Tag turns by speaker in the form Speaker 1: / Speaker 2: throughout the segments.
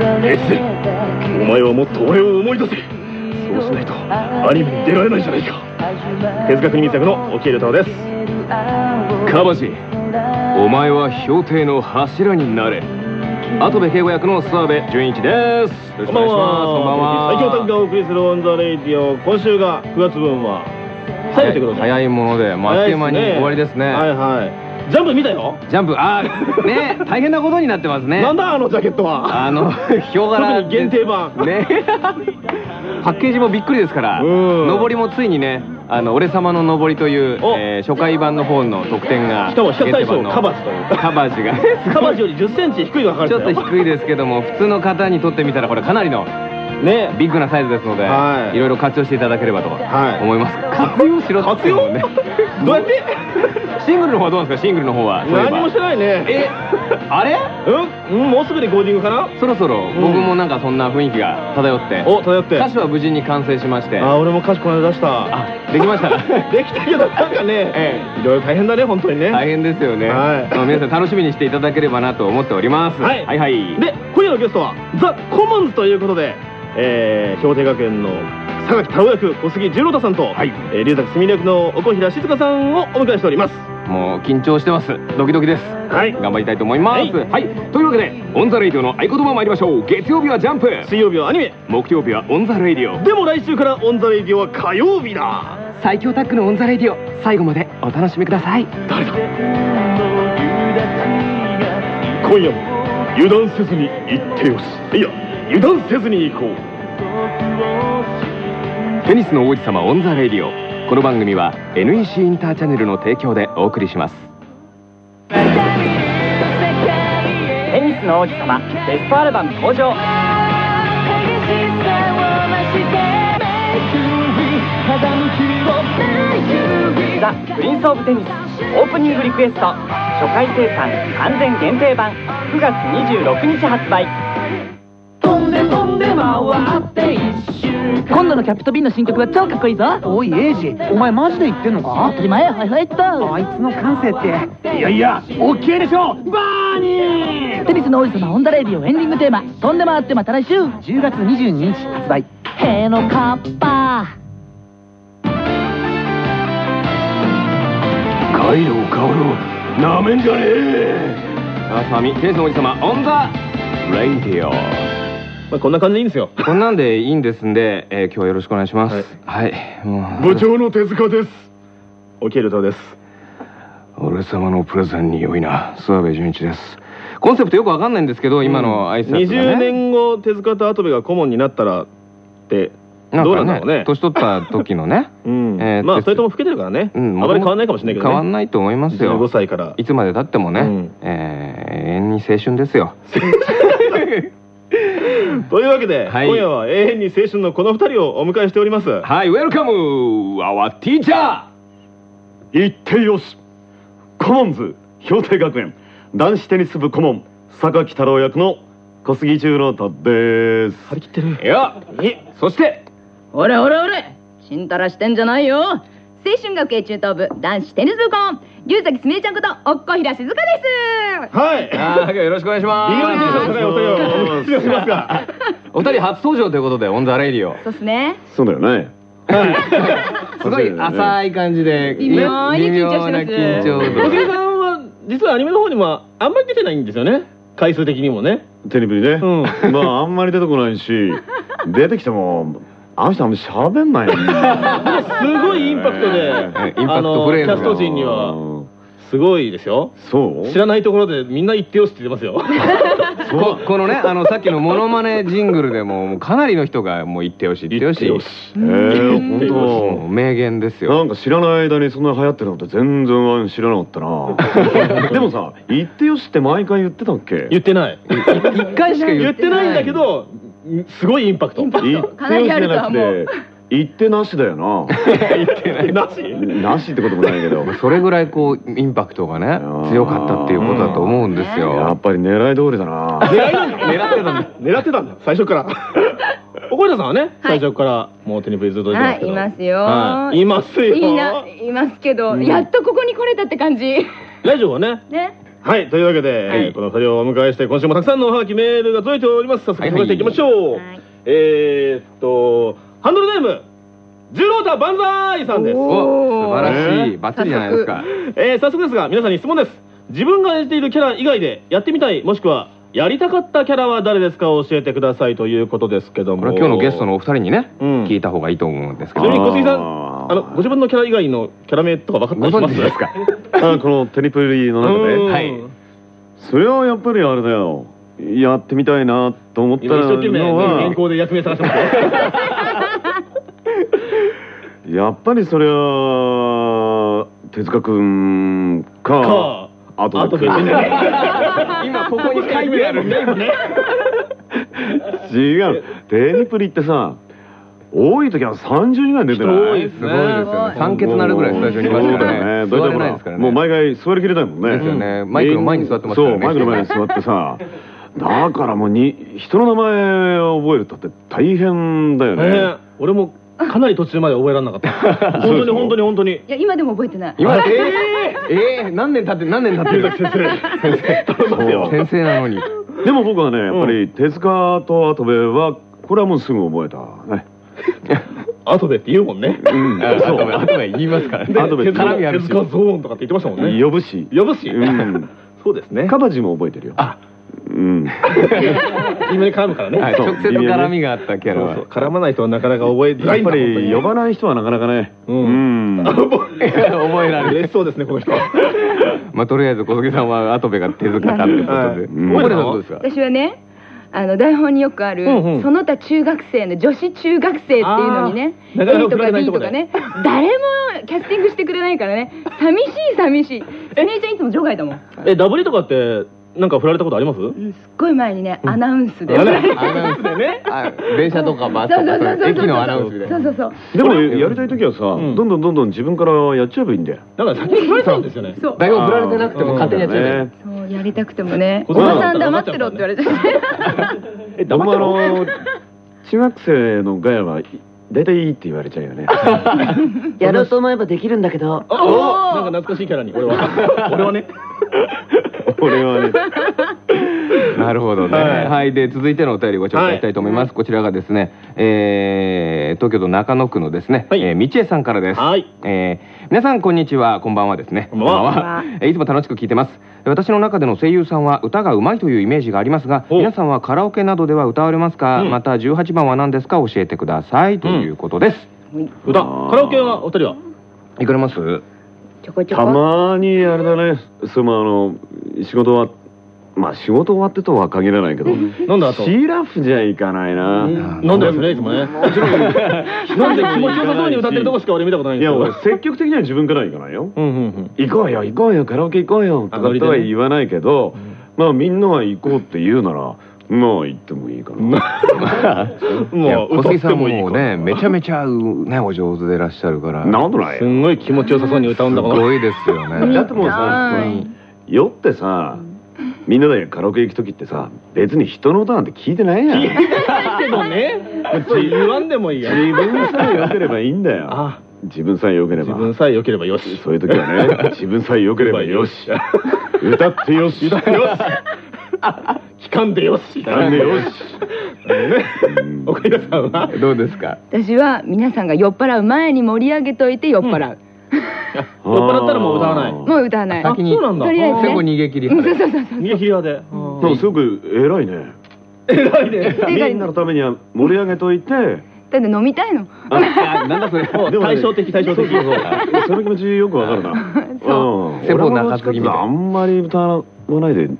Speaker 1: 越前お前はもっと俺を思い出せ。そうしないとアニメに出られないじゃないか。手塚国光役の置鮎龍太郎です。
Speaker 2: 樺地お前は氷帝の柱になれ。跡部景吾役の諏訪部順一です。よろしくお願いします。こんばんは。
Speaker 1: 最強タッグがお送りする on the radio 今週が9月分は。最後ってことで
Speaker 2: 早いものでもうあっという間に終わりですね。
Speaker 1: はいはいジャンプ見たよ。
Speaker 2: ジャンプあーね大変なことになってますね。
Speaker 1: なんだあのジャケットは。
Speaker 2: あのヒョウ柄
Speaker 1: 特に限定版。
Speaker 2: ね。パッケージもびっくりですから。
Speaker 1: うん。
Speaker 2: 上りもついにねあの俺様の上りという、
Speaker 1: お。
Speaker 2: えー初回版の方の特典が
Speaker 1: しかも比較対象カバチという。
Speaker 2: カバチが。
Speaker 1: カバチより1 0ンチ低いのが書か
Speaker 2: ちょっと低いですけども普通の方にとってみたらこれかなりの
Speaker 1: ね
Speaker 2: ビッグなサイズですので、
Speaker 1: はい。
Speaker 2: いろいろ活用していただければと
Speaker 1: はい。
Speaker 2: 思います、活用しろって言ってもね。
Speaker 1: どうやって？
Speaker 2: シングルの方はどうなんですか？シングルの方は。
Speaker 1: 何もしてないね。
Speaker 2: えあれ？
Speaker 1: うん、うん、もうすぐレコーディングかな？
Speaker 2: そろそろ。僕もなんかそんな雰囲気が漂って、
Speaker 1: お漂って。
Speaker 2: 歌詞は無事に完成しまして。
Speaker 1: あ俺も歌詞この間出した。
Speaker 2: あできました。
Speaker 1: できたけどなんかね、
Speaker 2: え
Speaker 1: いろいろ大変だね本当にね。
Speaker 2: 大変ですよね、皆さん楽しみにしていただければなと思っております。
Speaker 1: はい。
Speaker 2: はいはい。
Speaker 1: で今夜のゲストはザ・コモンズということで、えー、氷点学園の榊太郎役小杉十郎太さんと、
Speaker 2: はい。
Speaker 1: えー、龍崎すみれ役の岡平静香さんをお迎えしております。
Speaker 2: もう緊張してます。ドキドキです。
Speaker 1: はい。
Speaker 2: 頑張りたいと思います。
Speaker 1: はい。
Speaker 2: はい、というわけで on the radio の合言葉参りましょう。月曜日はジャンプ。
Speaker 1: 水曜日はアニメ。
Speaker 2: 木曜日は on the radio。
Speaker 1: でも来週から on the radio は火曜日だ。
Speaker 2: 最強タッグの on the radio。最後までお楽しみください。
Speaker 1: 誰だ？今夜も油断せずに行ってよしいや油断せずに行こう。
Speaker 2: テニスの王子様 on the radio。この番組は NEC インターチャネルの提供でお送りします。
Speaker 3: テニスの王子様ベストアルバム登場。 The Prince of Tennis オープニングリクエスト初回生産完全限定版9月26日発売
Speaker 4: 今度のキャピトビンの新曲は超かっこいいぞ。
Speaker 5: おいエイジお前マジで言ってんのか？
Speaker 4: 当たり前はいはいっと
Speaker 5: あいつの感性って。いやいやオッケーでしょ。バーニー。
Speaker 4: テニスの王子様オンダレイディオエンディングテーマ。飛んで回ってまた来週。
Speaker 5: 10月22日発売。
Speaker 4: へのカッパ
Speaker 1: カイロカオロなめんじゃねえ。
Speaker 2: あさみテニスの王子様オンザ。レイディオ
Speaker 1: まあこんな感じでいいんですよ。
Speaker 2: こんなんでいいんですんで、えー今日はよろしくお願いします。
Speaker 1: はい。
Speaker 2: はい、もう。
Speaker 1: 部長の手塚です。起きるとです。
Speaker 2: 俺様のプレゼンに良いな。諏訪部純一です。コンセプトよくわかんないんですけど今の挨拶が、ね。
Speaker 1: 20年後手塚と跡部が顧問になったらって
Speaker 2: なんか
Speaker 1: どうなんだろうね。
Speaker 2: 年取った時のね。
Speaker 1: うん。
Speaker 2: えー
Speaker 1: まあそれとも老けてるからね、
Speaker 2: うん
Speaker 1: あまり変わんないかもしれないけどね。
Speaker 2: 変わんないと思いますよ。
Speaker 1: 15歳から。
Speaker 2: いつまでたってもね、
Speaker 1: うん。
Speaker 2: えー永遠に青春ですよ
Speaker 1: というわけで、
Speaker 2: はい。
Speaker 1: 今夜は永遠に青春のこの二人をお迎えしております。
Speaker 2: はいウェルカム our teacher!
Speaker 6: 行ってよし。コモンズ氷定学園。男子テニス部顧問榊太郎役の小杉十郎太です。
Speaker 1: 張り切ってる。
Speaker 2: いや。そして
Speaker 7: ほれほれほれちんたらしてんじゃないよ青春学園中等部男子テニス部顧問龍崎すみれちゃんことおっこひら静香です。
Speaker 1: はい。
Speaker 2: あーよろしくお願いします
Speaker 1: お二人
Speaker 2: 初登場ということで on the radio。
Speaker 7: そうっすね。
Speaker 6: そうだよね。
Speaker 2: すごい浅い感じで
Speaker 7: 微妙に緊張してます。
Speaker 2: 緊張
Speaker 1: 小杉
Speaker 2: 度
Speaker 1: さんは実はアニメの方にもあんまり出てないんですよね。回数的にもね。
Speaker 6: テレビでね、
Speaker 1: うん。
Speaker 6: まああんまり出てこないし出てきてもあの人あんまり喋んないよね。
Speaker 1: すごいインパクトで
Speaker 2: インパクト
Speaker 1: あの
Speaker 2: フレーズが。
Speaker 1: キャスト陣には
Speaker 6: うん
Speaker 1: すごいですよ。
Speaker 6: そう？
Speaker 1: 知らないところでみんな言ってよしって言ってますよ。
Speaker 2: ここのねあのさっきのモノマネジングルでもかなりの人がもう言ってよし言ってよし。
Speaker 1: 言ってよし。
Speaker 6: えー、
Speaker 2: もう
Speaker 6: 本
Speaker 2: 名言です
Speaker 6: 当な
Speaker 2: よ
Speaker 6: んか知らない間にそんな流行ってるのって全然知らなかったな。でもさ「行ってよし」って毎回言ってたっけ？
Speaker 1: 言ってない。
Speaker 2: 一回しか
Speaker 1: 言っ
Speaker 2: 言ってない
Speaker 1: んだけどすごいインパクト。
Speaker 6: 行ってよしじゃなくて行ってなしだよな。
Speaker 1: なし？
Speaker 6: なしってこともないけど。
Speaker 2: それぐらいこうインパクトがね強かったっていうことだと思うんです
Speaker 6: や
Speaker 2: よ
Speaker 6: っぱり狙い通りだな。
Speaker 1: 狙ってたんだ。狙ってたんだ。最初から。おこえたさんはね最初からもうテニプリずっと出てますけど。
Speaker 7: はいいますよ。
Speaker 1: はい。いますよ。
Speaker 7: いいないますけど、やっとここに来れたって感じ。
Speaker 1: ラジオはね
Speaker 7: ね
Speaker 1: はい、というわけで、
Speaker 7: はい
Speaker 1: この二人をお迎えして、今週もたくさんのおはがきメールが届いております。早速、
Speaker 2: はい
Speaker 1: 紹介していきましょう。
Speaker 7: はい
Speaker 1: えーっと、ハンドルネーム、ジュロータ万歳さんです。
Speaker 2: お素晴らしい
Speaker 6: ね
Speaker 2: バッチリじゃないですか
Speaker 1: えー早速ですが、皆さんに質問です。自分が演じているキャラ以外で、やってみたい、もしくは、やりたかったキャラは誰ですか教えてくださいということですけども。
Speaker 2: これは今日のゲストのお二人にね
Speaker 1: うん
Speaker 2: 聞いた方がいいと思うんですけ
Speaker 1: ちな
Speaker 2: ど
Speaker 1: みに小杉さん、
Speaker 6: あ
Speaker 1: の、ご自分のキャラ以外のキャラ名とか分かったりし
Speaker 2: ご
Speaker 1: ます
Speaker 2: ですか？
Speaker 6: あこのテニプリの中で。
Speaker 1: うん。
Speaker 2: はい。
Speaker 6: それはやっぱりあれだよ。やってみたいなと思った
Speaker 1: 今一生懸命、
Speaker 6: の
Speaker 1: ね、原
Speaker 6: は
Speaker 1: 稿で役名探してますよ。
Speaker 6: やっぱりそれは手塚くんか
Speaker 1: か。
Speaker 6: あと
Speaker 1: あとでね。
Speaker 2: 今ここに書いてある。
Speaker 1: ね。
Speaker 6: 違う。テニプリってさ多い時は30人ぐらい出てない。
Speaker 1: 人多いです
Speaker 2: すごいですよね。酸欠になるぐらいスタジオにいますからね。座れ
Speaker 6: そうだよね
Speaker 2: ないですからね。
Speaker 6: もう毎回座りきれないもんね。
Speaker 2: ですよね。マイクの前に座ってますからね。
Speaker 6: そうマイクの前に座ってさだからもうに人の名前を覚えるとって大変だよね、
Speaker 1: ね。俺もかなり途中まで覚えられなかった。本当に本当に本当に。
Speaker 7: いや今でも覚えてない。
Speaker 2: 今えー、えー、何年経って何年経ってる？先生。先生なのに。
Speaker 6: でも僕はねやっぱり手塚と跡部はこれはもうすぐ覚えたね
Speaker 1: 後でって言うもんね。
Speaker 6: うん。
Speaker 2: あ後で後で言いますからね。
Speaker 6: 後で
Speaker 2: 絡みあるし
Speaker 1: 手塚ゾーンとかって言ってましたもんね。
Speaker 6: 呼ぶし。
Speaker 1: 呼ぶし。
Speaker 6: うん。
Speaker 1: そうですね。
Speaker 6: カバジも覚えてるよ。
Speaker 1: あ。
Speaker 6: うん。
Speaker 1: 微妙に絡むからね。
Speaker 2: 直接絡みがあったキャラは。
Speaker 1: そうそう。絡まないとなかなか覚えづらい
Speaker 6: やっぱり呼ばない人はなかなかね。
Speaker 1: う
Speaker 6: うん。ん
Speaker 1: 覚
Speaker 2: 覚えられる。
Speaker 1: 嬉しそうですねこの人。
Speaker 2: まあとりあえず小杉さんは跡部が手塚かっていうことで。
Speaker 1: はい。
Speaker 6: うん
Speaker 2: 小堀さんどうですか？
Speaker 7: 私はねあの台本によくある、
Speaker 1: うんうん。
Speaker 7: その他中学生の女子中学生っていうのにね A とか
Speaker 1: 振られない
Speaker 7: B
Speaker 1: と
Speaker 7: かね 誰もキャスティングしてくれないからね。寂しい寂しい。お姉ちゃんいつも除外だもん、
Speaker 1: えダブリとかってなんか振られたことあります？
Speaker 7: うん、すっごい前にね、アナウンスで。
Speaker 2: アナウンスでね。あ電車とかバスと
Speaker 7: そうそうそう
Speaker 2: か駅のアナウンスで
Speaker 7: そうそうそう。
Speaker 6: でもやりたい時はさ
Speaker 1: ん。
Speaker 6: どんどんどんどん自分からやっちゃえばいいんだよ。
Speaker 1: なんか先に振られたんですよね。
Speaker 7: そう。
Speaker 2: 台本振られてなくても勝手にやっちゃうね
Speaker 6: ね
Speaker 7: そうやりたくてもねおばさん黙ってろって言われて
Speaker 1: え
Speaker 6: 僕もあ
Speaker 1: 黙ってろ。
Speaker 6: の中学生のガヤは大体いいって言われちゃうよね
Speaker 8: やろうと思えばできるんだけど
Speaker 1: あおなんか懐かしいキャラに俺は 俺はね。
Speaker 6: 俺はね
Speaker 2: なるほどね。
Speaker 1: はい
Speaker 2: はい、で続いてのお便りご紹介したいと思います。こちらがですね、えー東京都中野区のですね、
Speaker 1: はい
Speaker 2: えー道江さんからです。
Speaker 1: はい。
Speaker 2: えー皆さんこんにちは、こんばんはですね。
Speaker 1: こんばんは
Speaker 2: こんばんはえーいつも楽しく聞いてます。私の中での声優さんは歌が上手いというイメージがありますが、
Speaker 1: お
Speaker 2: 皆さんはカラオケなどでは歌われますか、
Speaker 1: うん。
Speaker 2: また18番は何ですか？教えてくださいということです。
Speaker 1: 歌カラオケはお二人は？
Speaker 2: 行かれます？
Speaker 6: た
Speaker 7: ちょこちょこ。
Speaker 6: まにあれだね。そのあの仕事はまあ仕事終わってとは限らないけど
Speaker 1: なんだあと？
Speaker 6: シーラフじゃいかないな
Speaker 1: 飲んでますねいつもね。もちろん。飲んで気持ちよさそうに歌ってるとこしか俺見たことないん
Speaker 6: いや
Speaker 1: ですよ。
Speaker 6: 俺積極的には自分からはいかないよ。行こうよ行こうよカラオケ行こうよとかとは言わないけどまあみんなが行こうって言うならまあ行ってもいいかな
Speaker 1: もう
Speaker 2: 小杉さん
Speaker 1: も
Speaker 2: ね、めちゃめちゃうね、お上手でいらっしゃるから。
Speaker 6: なんとない
Speaker 1: すんごい気持ちよさそうに歌うんだ
Speaker 2: す
Speaker 1: から。
Speaker 2: ごいですよね。
Speaker 6: だってもうさ
Speaker 7: はい
Speaker 6: 酔ってさみんなでカラオケ行く時ってさ別に人の歌なんて聞いてないやん
Speaker 1: けどね。言わんでもいいや。
Speaker 6: 自分さえ良ければいいんだよ
Speaker 1: あ
Speaker 6: 自分さえ良ければ
Speaker 1: 自分さえ良ければよし。
Speaker 6: そういう時はね 自分さえ良ければよし歌ってよし歌ってよし
Speaker 1: 聞かんでよし。
Speaker 6: 歌ってよし
Speaker 1: ね。岡田さんは？
Speaker 2: どうですか？
Speaker 7: 私は皆さんが酔っ払う前に盛り上げといて酔っ払う、
Speaker 1: 酔っ払ったらもう歌わない。
Speaker 7: もう歌わない。
Speaker 2: 先に
Speaker 1: そうなんだ。
Speaker 7: とりあえずね。
Speaker 2: 最後逃げ切り
Speaker 7: そうそうそうそう。
Speaker 1: 逃げ切り。屋で。
Speaker 6: なんかすごく偉いね。
Speaker 1: 偉いね。
Speaker 6: みんなのためには盛り上げといて。
Speaker 7: だって飲みたいの。
Speaker 2: あなんだそれ。
Speaker 1: もう
Speaker 6: でもね
Speaker 1: 対照的対照的。
Speaker 6: そうそうそう。その気持ちよくわかるな。う。ん。
Speaker 2: 先方
Speaker 6: 俺も
Speaker 2: 中継ぎみたいな
Speaker 6: あんまり歌わないで。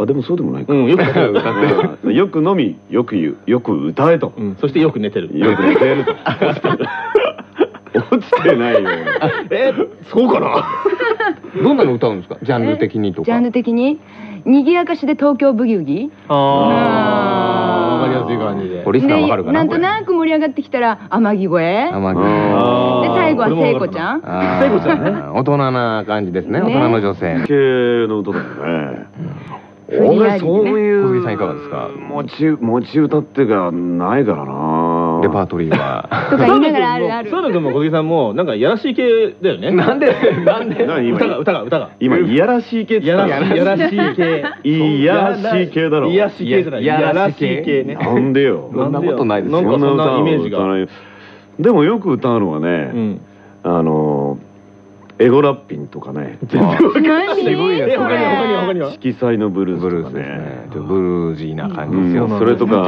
Speaker 6: あでもそうでもないか。
Speaker 1: うんよく歌って
Speaker 6: よく飲みよく言う。よく歌えと。
Speaker 1: うん。そしてよく寝てる。
Speaker 6: よく寝てると 落ちてないよ。
Speaker 1: えそうかな？
Speaker 2: どんなの歌うんですか？ジャンル的にとか。
Speaker 7: ジャンル的に？賑やかしで東京ブギウギ。
Speaker 1: あ
Speaker 7: あ
Speaker 1: わかりやすい感じで。
Speaker 2: これリスナーわかるかな？
Speaker 7: なんとなく盛り上がってきたら天城越え。
Speaker 2: 天城
Speaker 7: で最後は聖子ちゃん。
Speaker 1: 聖子ちゃんね。
Speaker 2: 大人な感じですね。
Speaker 7: ね。
Speaker 2: 大人の女性。
Speaker 6: 系の歌だよね。俺そういう
Speaker 2: 小杉さんいかがですか？
Speaker 6: 持ち持ち歌っていうかないからなな
Speaker 2: レパートリーは。
Speaker 7: とか言いながらあるある。
Speaker 1: 君も小木さんもなんかいやらしい系だよね。
Speaker 2: なんで？なんで？
Speaker 6: 何
Speaker 1: 歌が歌が歌が。
Speaker 6: 今いやらしい系って
Speaker 1: いや
Speaker 6: 言った
Speaker 1: らしいいやらしい系。
Speaker 6: いやらしい系だろ。
Speaker 1: いやらしい系じゃな。いいやらしい
Speaker 2: 系
Speaker 1: 系ね。
Speaker 6: なんでよ？
Speaker 2: そんなことないですよ。
Speaker 1: なんかそんなイメージが。
Speaker 6: でもよく歌うのはね、
Speaker 1: うん。
Speaker 6: あのエゴラッピンとかね。
Speaker 2: すね
Speaker 1: え他には他には他には。
Speaker 6: 色彩のブルー
Speaker 2: ブルース
Speaker 6: スとかね。
Speaker 2: ブルージーな感じ
Speaker 6: う
Speaker 2: ですよ、
Speaker 6: ん。それとか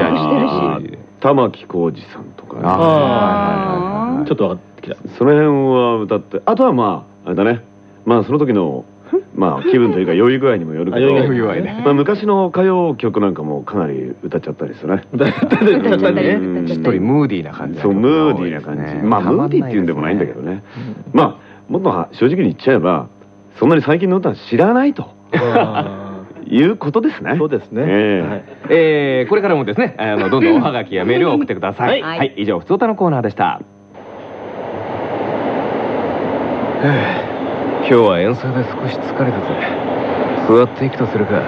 Speaker 6: 玉置浩二さんとかね。
Speaker 2: あ
Speaker 1: あー。ちょっと分かってきた
Speaker 6: その辺は歌ってあとはまああれだね。まあその時のまあ気分というか酔い具合にもよるけど
Speaker 1: あ酔い
Speaker 2: 具合ね。
Speaker 6: まあ、昔の歌謡曲なんかもかなり歌っちゃったりするね。
Speaker 1: だってだってだってね。
Speaker 6: うん。
Speaker 2: しっとりムーディーな感じ
Speaker 6: そうムーディーな感じ、まあムーディーっていうんでもないんだけどね、まあもっとは正直に言っちゃえばそんなに最近の歌は知らないと。
Speaker 1: あ
Speaker 6: いうことですね。
Speaker 1: ーそうですね。
Speaker 6: ええ。
Speaker 1: はい。
Speaker 2: えーこれからもですねあのどんどんおはがきやメールを送ってください。
Speaker 1: はい。
Speaker 2: はい、以上ふつおたのコーナーでした。は あ今日は遠征で少し疲れたぜ。座っていくとするか。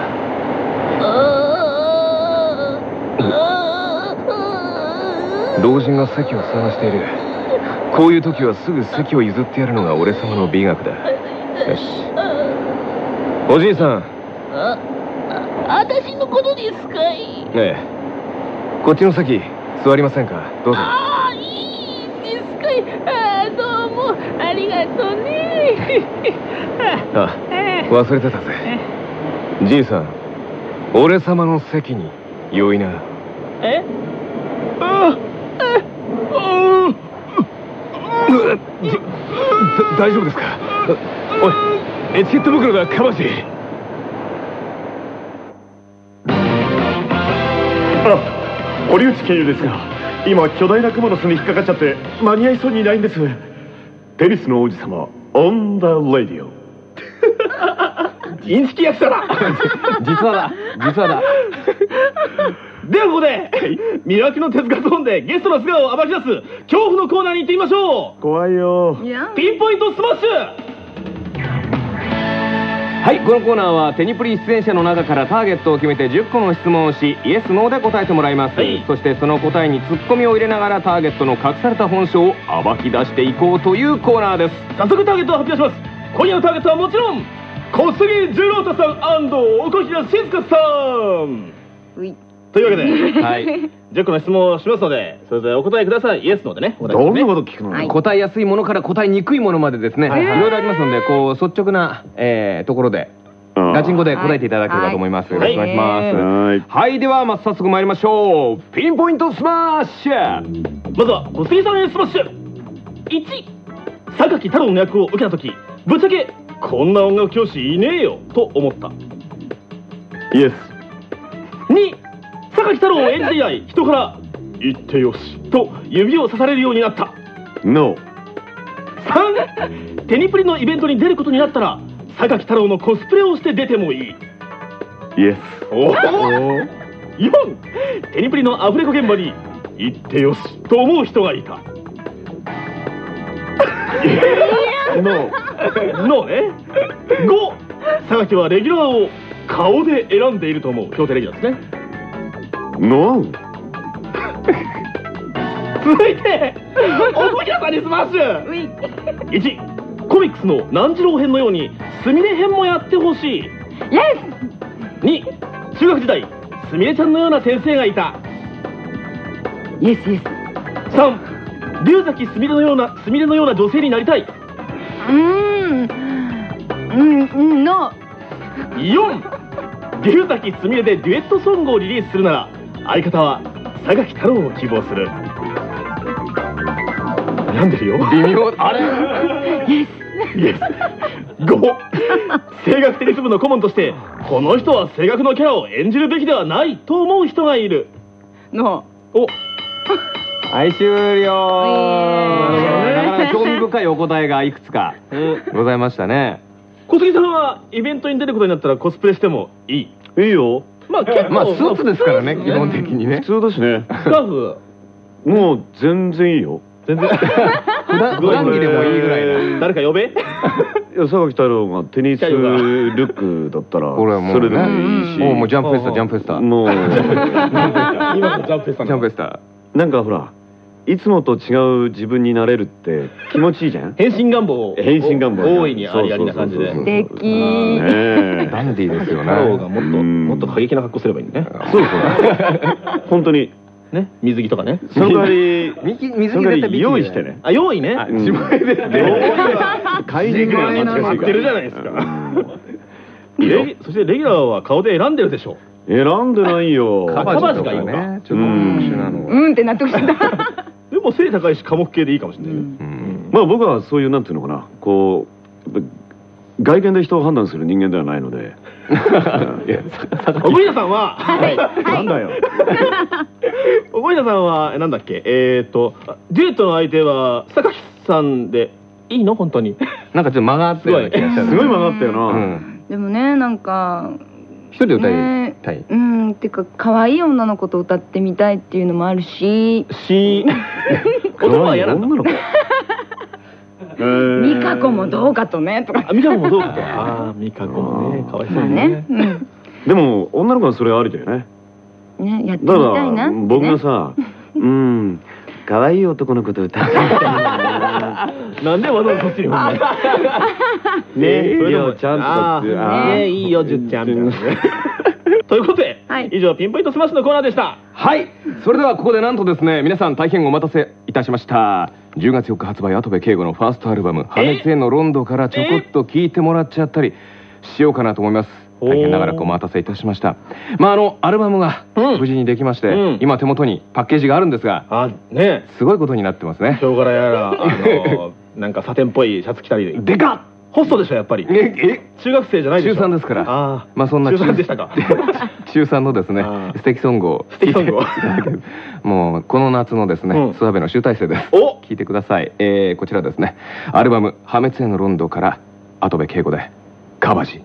Speaker 2: 老人が席を探している。こういう時はすぐ席を譲ってやるのが俺様の美学だ。よし。おじいさん
Speaker 4: 私のことですかい？
Speaker 2: ええ。こっちの席座りませんか？どうぞ。
Speaker 4: ああ、いいですかい。あーどうも、ありがとうね。
Speaker 2: あ忘れてたぜ。じいさん俺様の席に酔いな。
Speaker 4: え？
Speaker 2: うわじだ大丈夫ですかおいエチケット袋がかましい
Speaker 6: 堀内健優ですが今巨大な蜘蛛の巣に引っかかっちゃって間に合いそうにいないんです。テニスの王子様オンダレディオ。
Speaker 1: インチキ役者だ
Speaker 2: 実はだ。実はだ。
Speaker 1: ではここで見分けの手塚ゾーンでゲストの素顔を暴き出す恐怖のコーナーに行ってみましょ
Speaker 6: 怖いよ。
Speaker 1: ピンポイントスマッシュ
Speaker 2: はいこのコーナーはテニプリ出演者の中からターゲットを決めて10個の質問をしイエス・ノーで答えてもらいます、
Speaker 1: はい。
Speaker 2: そしてその答えにツッコミを入れながらターゲットの隠された本性を暴き出していこうというコーナーです。
Speaker 1: 早速ターゲットを発表します。今夜のターゲットはもちろん小杉十郎太さん岡平静香さん。というわけで
Speaker 2: はい
Speaker 1: 10個の質問をしますのでそれぞれお答えください。イエスのでね。お答え
Speaker 6: どんなこと聞くの、
Speaker 7: はい。
Speaker 2: 答えやすいものから答えにくいものまでですね、
Speaker 1: は
Speaker 2: い。ろい。ろありますのでこう率直な、えーところで
Speaker 6: うん。
Speaker 2: ガチンコで答えていただければと思います、
Speaker 7: はい。
Speaker 2: よろしくお願いします。
Speaker 6: はい。
Speaker 2: はい。ではまず早速参りましょう。ピンポイントスマッシュ。
Speaker 1: まずは小杉さんへスマッシュ。1榊太郎の役を受けた時ぶっちゃけこんな音楽教師いねえよと思った。
Speaker 6: イエス。
Speaker 1: 2榊太郎を演じて以来人から「言ってよし」と指をさされるようになった。
Speaker 6: ノ
Speaker 1: 3テニプリのイベントに出ることになったら榊太郎のコスプレをして出てもいい。
Speaker 6: ー。イエス
Speaker 1: おお4テニプリのアフレコ現場に行ってよしと思う人がいた。ノー。ノーね。5榊はレギュラーを顔で選んでいると思う。氷帝レギュラーですね
Speaker 6: ノー
Speaker 1: 続いて小杉さんにスマッシュ
Speaker 7: うい。
Speaker 1: 1コミックスの南次郎編のようにすみれ編もやってほしい。
Speaker 7: イエ
Speaker 1: 2中学時代すみれちゃんのような先生がいた。
Speaker 7: スイエスイエス
Speaker 1: 3龍崎すみれのようなすみれのような女性になりたい。う
Speaker 7: ーん。うんうんの。
Speaker 1: 4龍崎すみれでデュエットソングをリリースするなら相方は榊太郎を希望する。悩んでるよ。
Speaker 2: 微妙。あれ。
Speaker 1: イエス5声楽テニス部の顧問としてこの人は声楽のキャラを演じるべきではないと思う人がいる。
Speaker 7: の。
Speaker 1: お。
Speaker 2: はい終了。
Speaker 7: え
Speaker 1: ー
Speaker 2: なかなか興味深いお答えがいくつかございましたね。
Speaker 1: 小杉さんはイベントに出ることになったらコスプレしてもいい。
Speaker 6: いいよ
Speaker 1: まあ結構。
Speaker 2: まあスーツですからね
Speaker 1: まあ
Speaker 2: 基本的にね。
Speaker 6: 普通だしね。
Speaker 1: スカーフ。
Speaker 6: もう全然いいよ。
Speaker 1: 全然。
Speaker 2: 普段普段着でもいいぐらいな
Speaker 1: 誰か呼べ？
Speaker 6: いや榊太郎がテニスルックだったら
Speaker 2: これはもう
Speaker 6: それでもいいし。
Speaker 2: もうもうジャンプフェスタジャンプフェスタ。ジ
Speaker 6: もう。
Speaker 1: 今のジャンプフェスタ
Speaker 2: ャンプフェスタ。
Speaker 6: なんかほらいつもと違う自分になれるって気持ちいいじゃん？
Speaker 1: 変身願望
Speaker 6: 変身願望
Speaker 1: 大いにありありな感じで。
Speaker 7: 素敵。
Speaker 2: ダンディーですよね。
Speaker 1: もっと
Speaker 6: うん
Speaker 1: もっと過激な格好すればいいね。
Speaker 6: そうそう 本当に。
Speaker 1: ね？水着とかね。
Speaker 6: その代わり
Speaker 2: 水着
Speaker 6: その代わり用意してね。
Speaker 1: あ用意ね。
Speaker 6: うん
Speaker 2: 自前で
Speaker 6: 買いに行くのは
Speaker 2: 自前なの
Speaker 1: 買ってるじゃないですか。レギそしてレギュラーは顔で選んでるでしょ
Speaker 6: 選んでないよ。
Speaker 1: カバーとか
Speaker 2: ね。ちょっと特殊なの
Speaker 7: うん。って納得した
Speaker 1: でも背高いし科目系でいいかもしれないね。
Speaker 2: うん。
Speaker 6: まあ僕はそういうなんていうのかな。こう外見で人を判断する人間ではないので。
Speaker 1: 小栗田さんは
Speaker 6: なんだよ。
Speaker 1: 小栗田さんはえなんだっけ？えっとあデュエットの相手は榊さんでいいの？本当に。
Speaker 2: なんかちょっと間があったような気がした
Speaker 6: すごい曲がったよ
Speaker 2: う
Speaker 6: なん。
Speaker 7: でもねなんか
Speaker 2: 一人で歌い
Speaker 7: ね
Speaker 2: たい？
Speaker 7: うんっていうか可愛い女の子と歌ってみたいっていうのもあるし。
Speaker 1: し男は嫌なんだ
Speaker 6: 女の子？
Speaker 7: 美香子もどうかとねとか。
Speaker 1: あ美香子もどうかと。ああ美佳子もねかわいそう
Speaker 7: まあ
Speaker 1: に
Speaker 7: ねうん。
Speaker 6: でも女の子はそれありだよね。
Speaker 7: ねやってみたいな。
Speaker 6: 僕がさうん可愛い男の子と歌ってみたいな
Speaker 1: なんでわざわざそっちに ね
Speaker 6: ね
Speaker 1: それでも
Speaker 6: いいよちゃんとかって
Speaker 1: あー
Speaker 6: あー。
Speaker 1: ねいいよじゅっちゃんみたいなね。ということで、
Speaker 7: はい。
Speaker 1: 以上ピンポイントスマッシュのコーナーでした。
Speaker 2: はい。それではここでなんとですね皆さん大変お待たせいたしました。10月4日発売跡部景吾のファーストアルバム「破滅へのロンド」からちょこっと聴いてもらっちゃったりしようかなと思います。大変長らくお待たせいたしました。まああのアルバムが
Speaker 1: うん。
Speaker 2: 無事にできまして、
Speaker 1: うん。
Speaker 2: 今手元にパッケージがあるんですが
Speaker 1: あね。
Speaker 2: すごいことになってますね。
Speaker 1: ヒョウ柄やらあの なんかサテンっぽいシャツ着たり。
Speaker 2: でかっ
Speaker 1: ホストでしょやっぱり。
Speaker 2: ええ？
Speaker 1: 中学生じゃない
Speaker 2: 中3ですから。
Speaker 1: あ
Speaker 2: まあそんな
Speaker 1: 中3でしたか。
Speaker 2: 中3のですね。素敵ソングを
Speaker 1: 素敵ソングを。
Speaker 2: もうこの夏のですね、
Speaker 1: うん。
Speaker 2: 諏訪部の集大成です。
Speaker 1: お！
Speaker 2: 聞いてください、えー、こちらですね。アルバム「破滅へのロンド」から跡部圭吾で「カバジ」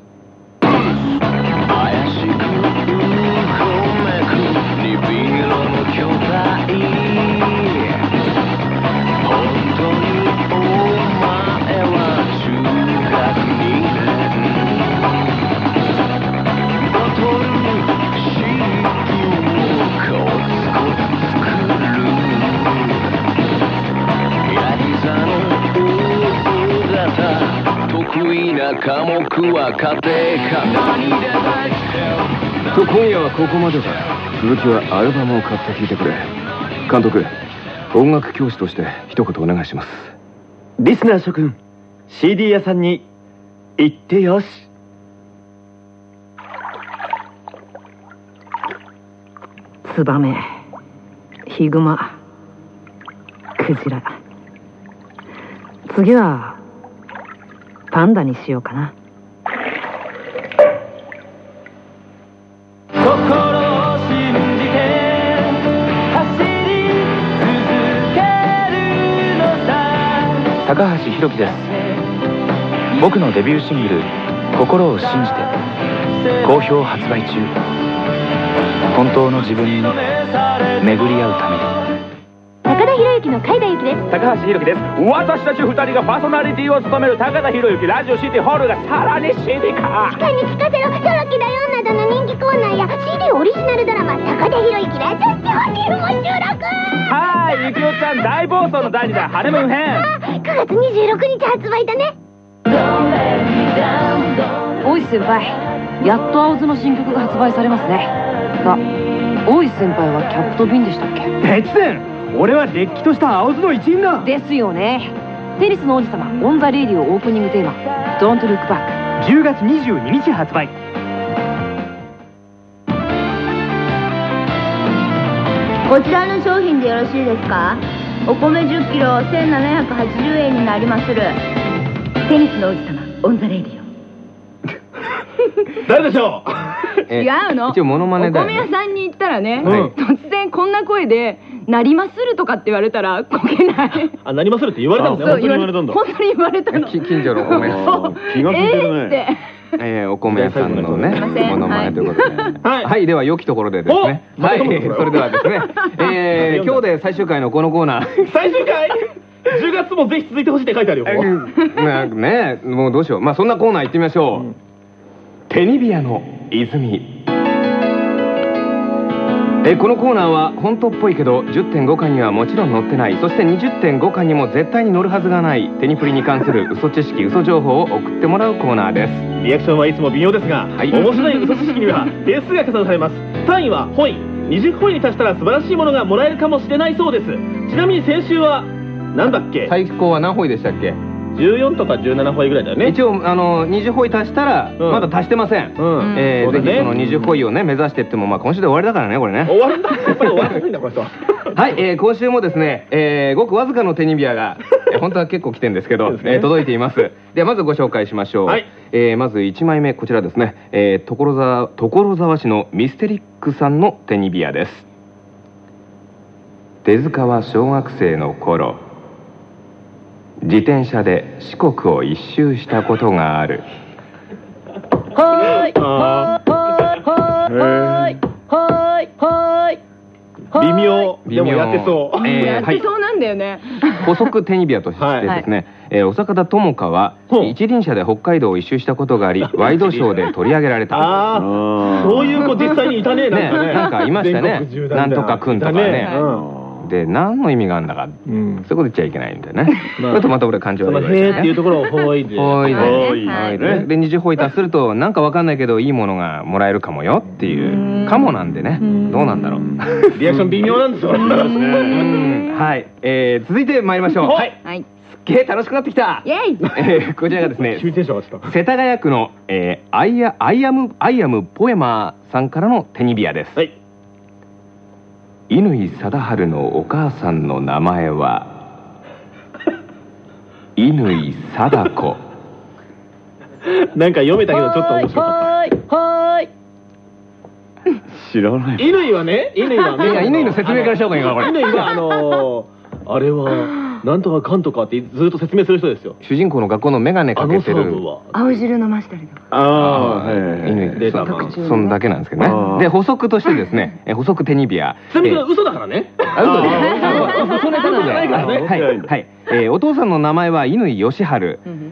Speaker 9: 得意な科目は家庭科
Speaker 2: と今夜はここまでだ。続きはアルバムを買って聴いてくれ。監督音楽教師として一言お願いします。
Speaker 8: リスナー諸君 CD 屋さんに行ってよし。
Speaker 10: ツバメヒグマクジラ。次はパンダにしようかな。
Speaker 3: 高橋宏樹です。僕のデビューシングル「心を信じて」好評発売中。本当の自分に巡り合うために。
Speaker 4: 之の海田由紀です。
Speaker 5: 高橋宏樹です。私たち二人がパーソナリティを務める高田博之ラジオシティホールがさらに CD 化
Speaker 4: 機械に聞かせろトロキだよなどの人気コーナーや CD オリジナルドラマ高田博之ラジオシティホテルも収録。
Speaker 5: はいゆきおちゃん大暴走の第2弾ハネムーン編
Speaker 4: 9月26日発売だね。
Speaker 10: 大石先輩やっと青津の新曲が発売されますね。あ大石先輩はキャップと瓶でしたっけ？
Speaker 5: 別然俺はれっきとした青学の一員だ。
Speaker 10: ですよね。テニスの王子様オン・ザ・レイディオオープニングテーマ「Don't Look Back
Speaker 5: 10月22日発売。
Speaker 4: こちらの商品でよろしいですか？お米1 0キロ1780円になりまする。テニスの王子様オン・ザ・レイディオ
Speaker 1: 誰でしょ
Speaker 2: え
Speaker 7: 違うの。
Speaker 2: 一応モノマネだ
Speaker 7: お
Speaker 2: よね。
Speaker 7: 米屋さんに行ったらね、
Speaker 1: うん。
Speaker 7: 突然こんな声で「なりまする」とかって言われたらこけない。
Speaker 1: うあなりまするって言われたんだ
Speaker 6: そう
Speaker 1: よ
Speaker 6: 言われたんだ。
Speaker 7: 本当に言われたの。
Speaker 2: き近所のお米
Speaker 6: 気が利いてるね。
Speaker 7: えー
Speaker 2: お米屋さんのね
Speaker 7: すいません。
Speaker 2: モノマネということで。
Speaker 1: はい。
Speaker 2: はいでは良きところでですね。
Speaker 1: お
Speaker 2: はいそれではですね えー今日で最終回のこのコーナー。
Speaker 1: 最終回？10月もぜひ続いてほしいって書いてあるよ。
Speaker 2: ねもうどうしよう。まあそんなコーナー行ってみましょう、テニビアの泉えーこのコーナーは本当っぽいけど10.5巻にはもちろん載ってない。そして20.5巻にも絶対に載るはずがない。テニプリに関する 嘘知識嘘情報を送ってもらうコーナーです。
Speaker 1: リアクションはいつも微妙ですが、
Speaker 2: はい。
Speaker 1: 面白い嘘知識には 点数が加算されます。単位はホイ20ホイに達したら素晴らしいものがもらえるかもしれないそうです。ちなみに先週はなんだっけ？
Speaker 2: 最高は何ホイでしたっけ？
Speaker 1: 14とか17ホイぐらいだよね。
Speaker 2: 一応あの20ホイ足したら
Speaker 1: うん。
Speaker 2: まだ足してません、
Speaker 1: うん。
Speaker 2: えーぜひその20ホイをね目指してってもまあ今週で終わりだからねこれね。
Speaker 1: 終わるんだ。やっぱり終わらないんだこの人は。
Speaker 2: はい、えー今週もですね、えーごくわずかのテニビアが、えー本当は結構来てんですけど、えー届いています。ではまずご紹介しましょう。
Speaker 1: はい。
Speaker 2: えーまず1枚目、こちらですね、えー所沢所沢市のミステリックさんのテニビアです。手塚は小学生の頃、自転車で四国を一周したことがある。
Speaker 7: はーい。
Speaker 1: あ
Speaker 7: はーい。はーい。はーい。はーい。
Speaker 1: 微妙。でも
Speaker 2: 微妙
Speaker 1: やってそう。
Speaker 2: えー
Speaker 7: やってそうなんだよね。
Speaker 2: 補足テニビアとしてですね、えー、お坂田智香は一輪車で北海道を一周したことがあり ワイドショーで取り上げられた。
Speaker 1: ああそういう子実際にいたねなんかね。
Speaker 2: ねなんかいましたね。なんとかくんとかね
Speaker 1: いたうん
Speaker 2: で何の意味があるんだか、
Speaker 1: うん。
Speaker 2: そういうこと言っちゃいけないみたいなね、
Speaker 1: まあ
Speaker 2: とまた俺感情が
Speaker 1: へーっていうところをほいで。
Speaker 2: ほいで
Speaker 1: ほい
Speaker 2: はい。
Speaker 1: ね
Speaker 2: で20歩い達するとなんかわかんないけどいいものがもらえるかもよっていうかもなんでね。どうなんだろう。
Speaker 1: リアクション微妙なんですよ。
Speaker 2: うん。はい、えー続いて参りましょう。
Speaker 1: はい。
Speaker 2: げえ楽しくなってきた。
Speaker 7: イエイ。
Speaker 2: えーこちらがですね世田谷区の、えーアイアアイアムアイアムポエマーさんからのテニビアです。
Speaker 1: たはい
Speaker 2: 乾貞治のお母さんの名前は？乾貞子。
Speaker 1: なんか読めたけどちょっと面白かっ
Speaker 7: はーいはーい。
Speaker 6: 知らない。
Speaker 1: た乾はね乾はい
Speaker 2: や乾の説明からした方がいいかなこれ。
Speaker 1: 乾はあのーあれはなんとかかんとかってずっと説明する人ですよ。
Speaker 2: 主人公の学校の眼鏡かけてる
Speaker 1: サーブは。
Speaker 10: 青汁飲ましたりとか
Speaker 6: ああはいはいはい
Speaker 2: 乾
Speaker 1: データマン
Speaker 2: そそんだけなんですけど
Speaker 6: あ
Speaker 2: ね
Speaker 6: ー。
Speaker 2: で補足としてですね え補足テニビア。
Speaker 1: ちなみに
Speaker 2: えー
Speaker 1: 嘘だからね。
Speaker 2: あ嘘で嘘ネタなん
Speaker 1: じゃないからね。
Speaker 2: はいはい、えーお父さんの名前は乾義治、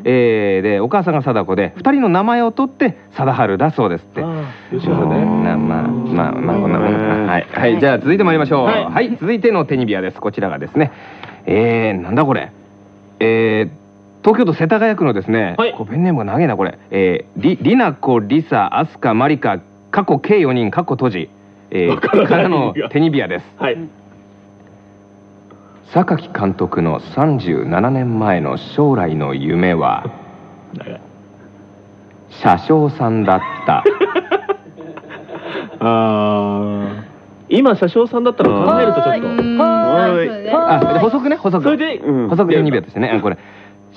Speaker 2: えーでお母さんが貞子で二人の名前を取って貞治だそうですって。
Speaker 1: ああよし
Speaker 2: なまあまあまあまあこんなもんはい、はい、じゃあ続いて参りましょう。は、
Speaker 1: はいい。
Speaker 2: 続いてのテニビアです。こちらがですねえー、なんだこれ。えー東京都世田谷区のですね、
Speaker 1: はい。
Speaker 2: こうペンネームが長いなこれ、えー、りりなこりさあすかまりか過去計4人過去閉じ、えー、
Speaker 1: から
Speaker 2: のテニビアです。
Speaker 1: はい。
Speaker 2: 榊監督の37年前の将来の夢は車掌さんだった。
Speaker 1: ああ今車掌さんだったら考えるとちょっと。
Speaker 7: はーい。
Speaker 2: あで補足ね。補足。
Speaker 1: それで
Speaker 6: うん。
Speaker 2: 補足テニビアとしてねあこれ。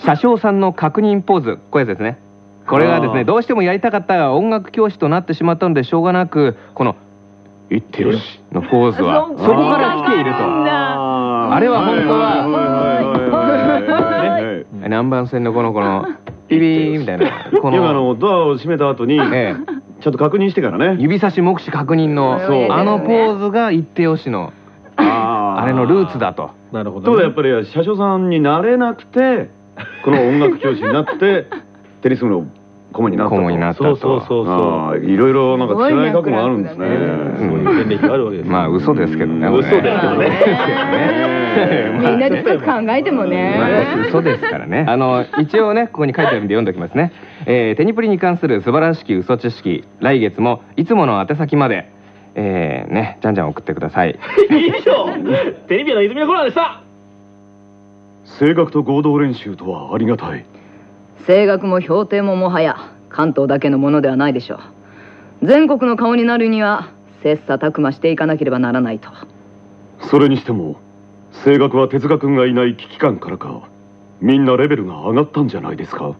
Speaker 2: 車掌さんの確認ポーズ。こういうやつですね。これがですねどうしてもやりたかったが音楽教師となってしまったのでしょうがなくこの「いってよし」のポーズは。
Speaker 7: そ
Speaker 2: こから来ていると。
Speaker 6: あ
Speaker 2: れは本当は
Speaker 6: はいはいはいはいはい
Speaker 2: 南蛮線のこのこのビビーみたい。なこ
Speaker 6: 要はあのドアを閉めた後に
Speaker 2: ええ
Speaker 6: ちゃんと確認してからね。
Speaker 2: 指差し目視確認の
Speaker 7: そう。
Speaker 2: あのポーズが一手よしの
Speaker 6: あ
Speaker 2: あれのルーツだと。
Speaker 1: なるほど
Speaker 6: ということはやっぱり車掌さんになれなくてこの音楽教師になってテニス部の顧問になったと。
Speaker 2: 顧問になったと。
Speaker 1: そうそうそうそ
Speaker 6: ああいろいろなんか辛い過去もあるんですね。
Speaker 1: うそういう前歴があるわけですよ
Speaker 2: まあ嘘ですけどね。
Speaker 1: 嘘ですけどね
Speaker 7: みんなで深く考えても
Speaker 2: まあ
Speaker 7: ね
Speaker 2: 嘘ですからね。あの一応ねここに書いてあるんで読んでおきますね。えーテニプリに関する素晴らしき嘘知識来月もいつもの宛先まで、えー、ねじゃんじゃん送ってください。
Speaker 1: 以上テレビの泉のコーナーでした。
Speaker 6: 声楽と合同練習とはありがたい
Speaker 7: 声楽も評定ももはや関東だけのものではないでしょう。全国の顔になるには切磋琢磨していかなければならないと。
Speaker 6: それにしても声楽は手塚君がいない危機感からかみんなレベルが上がったんじゃないですか？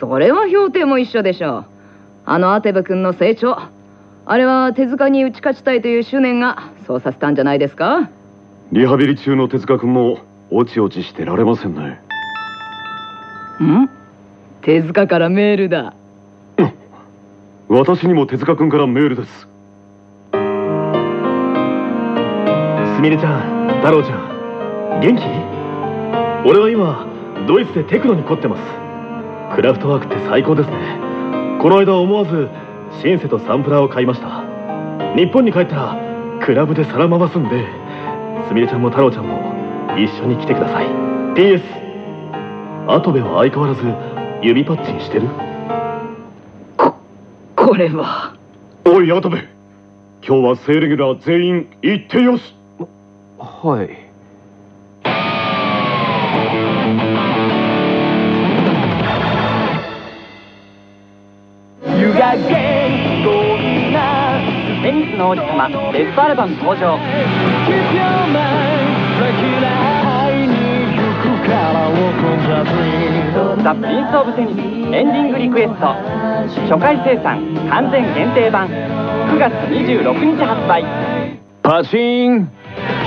Speaker 7: それは評定も一緒でしょう。あのアテブ君の成長あれは手塚に打ち勝ちたいという執念がそうさせたんじゃないですか？
Speaker 6: リハビリ中の手塚君もおちおちしてられませんね。
Speaker 7: ん？手塚からメールだ。
Speaker 6: 私にも手塚君からメールです。
Speaker 1: すみれちゃん太郎ちゃん元気？俺は今ドイツでテクノに凝ってます。クラフトワークって最高ですね。この間思わずシンセとサンプラーを買いました。日本に帰ったらクラブで皿回すんで、すみれちゃんも太郎ちゃんも一緒に来てください。PS、跡部は相変わらず指パッチンしてる？
Speaker 10: これは。
Speaker 6: おい跡部今日は正レギュラー全員行ってよし。
Speaker 2: はい。
Speaker 11: 湯がけどんなテニスの王子様ベストアルバム登場ザ・プリンス・オブ・テニスエンディングリクエスト初回生産完全限定版9月26日発売。
Speaker 2: パチーン。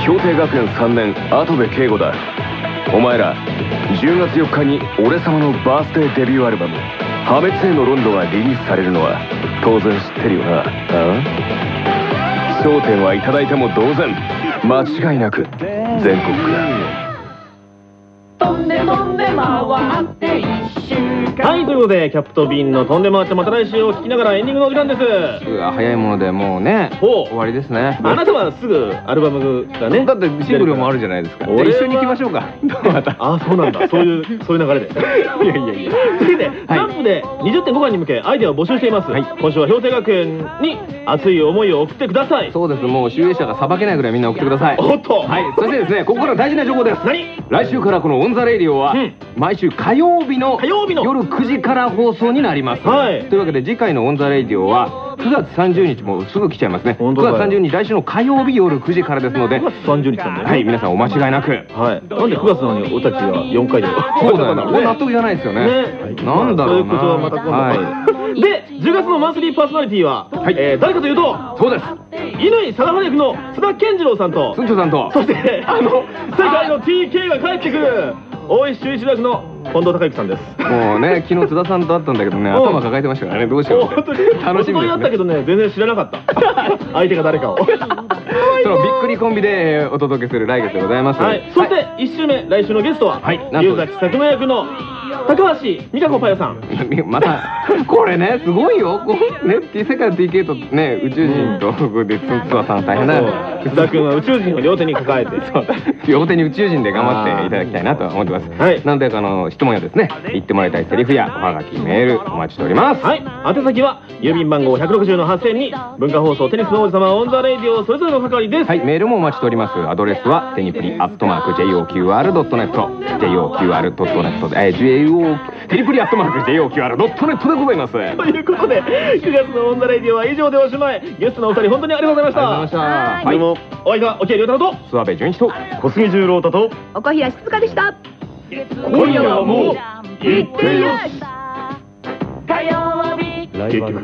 Speaker 2: 氷帝学園3年跡部景吾だ。お前ら10月4日に俺様のバースデーデビューアルバム「破滅へのロンド」がリリースされるのは当然知ってるよな。ああ？焦点はいただいても同然間違いなく全国区だ
Speaker 11: で飛んで回って一週間
Speaker 1: はい、ということで、キャプトビンの飛んで回ってまた来週を聞きながらエンディングのお時間です。
Speaker 2: うわ早いものでもうね
Speaker 1: ほ
Speaker 2: 終わりですね
Speaker 1: あなたはすぐアルバムがね。
Speaker 2: だってシングルもあるじゃないですか一緒に行きましょうかまた
Speaker 1: あ、そうなんだ。そういう、そういう流れで。いやいやいや。というわけで、キャンプで20.5巻に向けアイデアを募集しています。今週は氷帝学園に熱い思いを送ってください。
Speaker 2: そうですもう集英社がさばけないぐらいみんな送ってください
Speaker 1: おっと
Speaker 2: はいそしてですねここから大事な情報です
Speaker 1: 何？
Speaker 2: 来週からこの「オン・ザ・レイディオ」は
Speaker 1: うん。
Speaker 2: 毎週火曜日の夜9時から放送になります。
Speaker 1: はい。
Speaker 2: というわけで次回の「オン・ザ・レイディオ」は9月30日もうすぐ来ちゃいますね。9
Speaker 1: 本当だよ。
Speaker 2: 月30日来週の火曜日夜9時からですので。
Speaker 1: 9月30日なんだよね。
Speaker 2: はい皆さんお間違いなく。
Speaker 1: はい。なんで9月なのに俺たちは4回で。
Speaker 2: そうだよなこれ納得じゃないですよね。
Speaker 1: ね。
Speaker 2: なんだろうな。
Speaker 1: そういうことはまた今度。
Speaker 2: はい。
Speaker 1: で、10月のマンスリーパーソナリティは、
Speaker 2: はい。
Speaker 1: えー誰かというと、
Speaker 2: そうです
Speaker 1: 乾貞治役の津田健次郎さんと、
Speaker 2: 村長さんと
Speaker 1: そして、あの、世界の TK が帰ってくる、大石修一役の近藤孝之さんです。
Speaker 2: もうね昨日津田さんと会ったんだけどね頭抱えてましたからねどうしよう
Speaker 1: 本当に
Speaker 2: 楽しみですね
Speaker 1: 本当にあったけどね全然知らなかった相手が誰かを
Speaker 2: そのびっくりコンビでお届けする来月でございます
Speaker 1: そして1週目来週のゲストは
Speaker 2: はいなんと
Speaker 1: 竜崎桜乃役の高橋美佳子パヤさん。
Speaker 2: また これねすごいよ。こうね世界の TK とね宇宙人とでツツアさん大変だよ。
Speaker 1: 津田君は宇宙人を両手に抱えて。
Speaker 2: 両手に宇宙人で頑張っていただきたいなと思ってます。
Speaker 1: はい。
Speaker 2: なのであの質問やですね。言ってもらいたいセリフやおはがきメールお待ちしております。
Speaker 1: はい。宛先は郵便番号160の8000に文化放送テニスの王子様オンザレイディオそれぞれの係です。
Speaker 2: はい、メールもお待ちしております。アドレスは、テニプリアットマーク JOQR.net、JOQR.net で、えー、JO、テニプリアットマーク JOQR.net でございます。
Speaker 1: ということで9月のオンザレイディオは以上でおしまい。ゲストのお二人本当にありがとうございました。
Speaker 2: ありがとうござい。ました
Speaker 1: はいも。お相手は置鮎龍太郎と。
Speaker 2: 諏訪部順一と、
Speaker 6: 小杉十郎太と。
Speaker 4: 岡平静香でした。
Speaker 1: 今夜はもう行ってよし
Speaker 11: 火曜日。
Speaker 1: 結局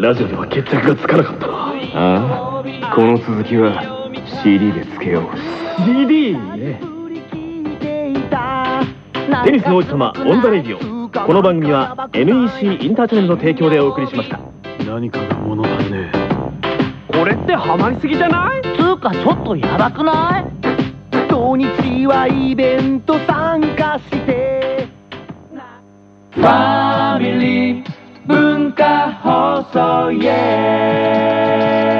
Speaker 1: ラジオでは決着がつかなかったな。
Speaker 2: ああ、この続きは CD でつけよう。
Speaker 1: CD ねテニスの王子様オンザレイディオ。この番組は NEC インターチャネルの提供でお送りしました。
Speaker 6: 何かが物足りねえ。
Speaker 5: これってハマりすぎじゃない？
Speaker 11: つうかちょっとやばくない？土日はイベント参加して。ファミリー文化放送イエーイ